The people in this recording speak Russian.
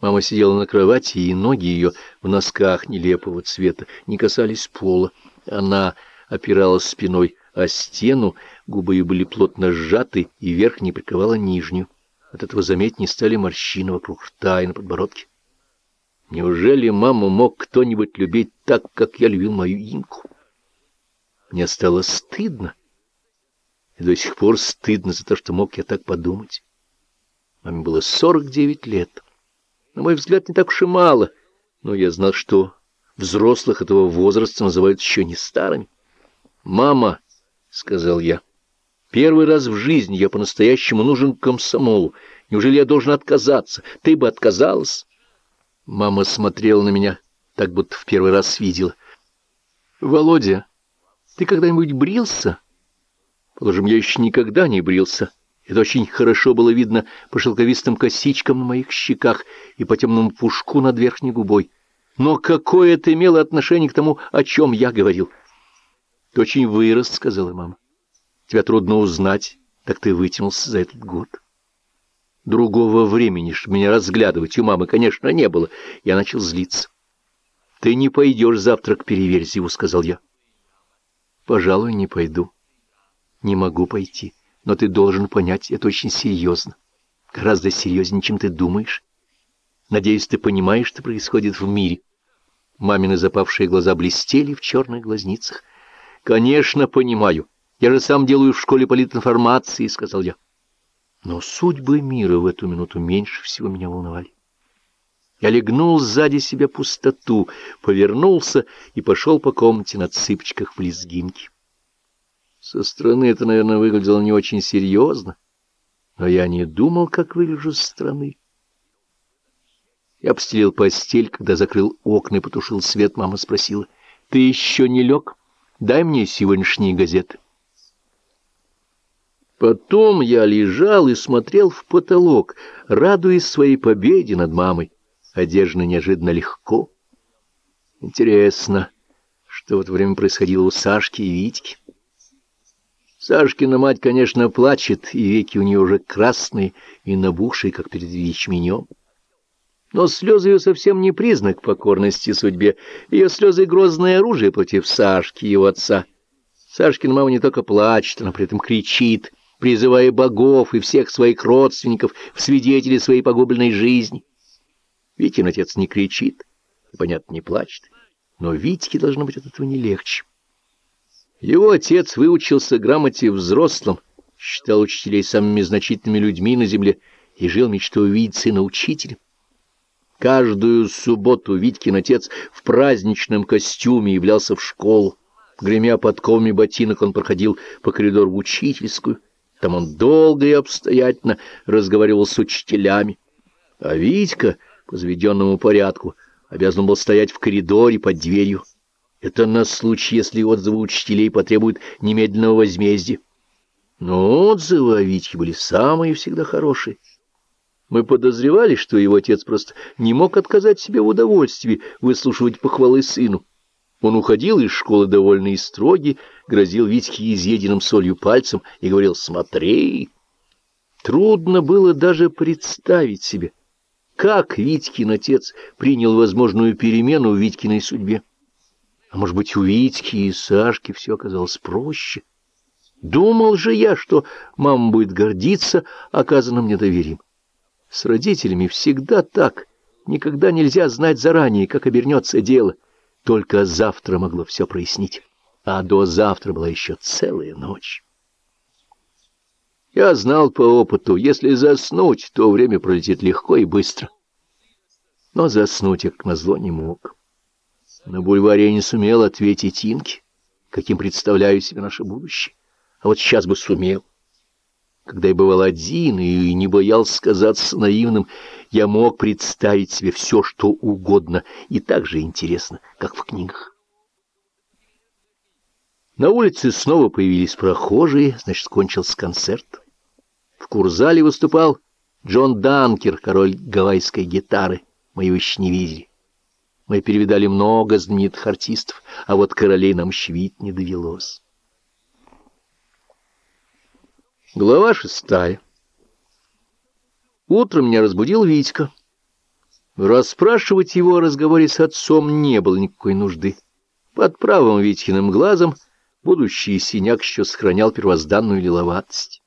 Мама сидела на кровати, и ноги ее в носках нелепого цвета не касались пола. Она опиралась спиной о стену, губы ее были плотно сжаты, и верх не прикрывала нижнюю. От этого заметнее стали морщины вокруг рта и на подбородке. Неужели маму мог кто-нибудь любить так, как я любил мою Инку? Мне стало стыдно. И до сих пор стыдно за то, что мог я так подумать. Маме было сорок девять лет. На мой взгляд, не так уж и мало, но я знал, что взрослых этого возраста называют еще не старыми. «Мама», — сказал я, — «первый раз в жизни я по-настоящему нужен комсомолу. Неужели я должен отказаться? Ты бы отказалась?» Мама смотрела на меня, так будто в первый раз видела. «Володя, ты когда-нибудь брился?» Положим, я еще никогда не брился. Это очень хорошо было видно по шелковистым косичкам на моих щеках и по темному пушку над верхней губой. Но какое это имело отношение к тому, о чем я говорил? — Ты очень вырос, — сказала мама. — Тебя трудно узнать, так ты вытянулся за этот год. Другого времени, чтобы меня разглядывать, у мамы, конечно, не было. Я начал злиться. — Ты не пойдешь завтра к Переверзеву, — сказал я. — Пожалуй, не пойду. Не могу пойти. Но ты должен понять, это очень серьезно. Гораздо серьезнее, чем ты думаешь. Надеюсь, ты понимаешь, что происходит в мире. Мамины запавшие глаза блестели в черных глазницах. «Конечно, понимаю. Я же сам делаю в школе политинформации», — сказал я. Но судьбы мира в эту минуту меньше всего меня волновали. Я легнул сзади себя пустоту, повернулся и пошел по комнате на цыпочках в лезгинке. Со стороны это, наверное, выглядело не очень серьезно, но я не думал, как выгляжу со стороны. Я обстелил постель, когда закрыл окна и потушил свет, мама спросила, «Ты еще не лег? Дай мне сегодняшние газеты». Потом я лежал и смотрел в потолок, радуясь своей победе над мамой, одежда неожиданно легко. Интересно, что в это время происходило у Сашки и Витьки. Сашкина мать, конечно, плачет, и веки у нее уже красные и набухшие, как перед ячменем. Но слезы ее совсем не признак покорности судьбе. Ее слезы — грозное оружие против Сашки, его отца. Сашкина мама не только плачет, она при этом кричит, призывая богов и всех своих родственников в свидетели своей погубленной жизни. Витин отец не кричит, понятно, не плачет, но Витьке должно быть от этого не легче. Его отец выучился грамоте взрослым, считал учителей самыми значительными людьми на земле и жил мечтой увидеть сына учителя. Каждую субботу Витькин отец в праздничном костюме являлся в школу. Гремя подковами ботинок, он проходил по коридору в учительскую. Там он долго и обстоятельно разговаривал с учителями. А Витька, по заведенному порядку, обязан был стоять в коридоре под дверью. Это на случай, если отзывы учителей потребуют немедленного возмездия. Но отзывы о Витьке были самые всегда хорошие. Мы подозревали, что его отец просто не мог отказать себе в удовольствии выслушивать похвалы сыну. Он уходил из школы довольный и строгий, грозил Витьке изъеденным солью пальцем и говорил «Смотри!». Трудно было даже представить себе, как Витькин отец принял возможную перемену в Витькиной судьбе. А может быть, у Витьки и Сашки все оказалось проще. Думал же я, что мама будет гордиться оказанным мне доверием. С родителями всегда так. Никогда нельзя знать заранее, как обернется дело. Только завтра могло все прояснить. А до завтра была еще целая ночь. Я знал по опыту, если заснуть, то время пролетит легко и быстро. Но заснуть я, как назло, не мог. На бульваре я не сумел ответить Инке, каким представляю себе наше будущее. А вот сейчас бы сумел. Когда я бывал один и не боялся казаться наивным, я мог представить себе все, что угодно, и так же интересно, как в книгах. На улице снова появились прохожие, значит, кончился концерт. В курзале выступал Джон Данкер, король гавайской гитары. Мы его еще не видели. Мы перевидали много знаменитых артистов, а вот королей нам щвить не довелось. Глава шестая. Утром меня разбудил Витька. Расспрашивать его о разговоре с отцом не было никакой нужды. Под правым Витькиным глазом будущий синяк еще сохранял первозданную лиловатость.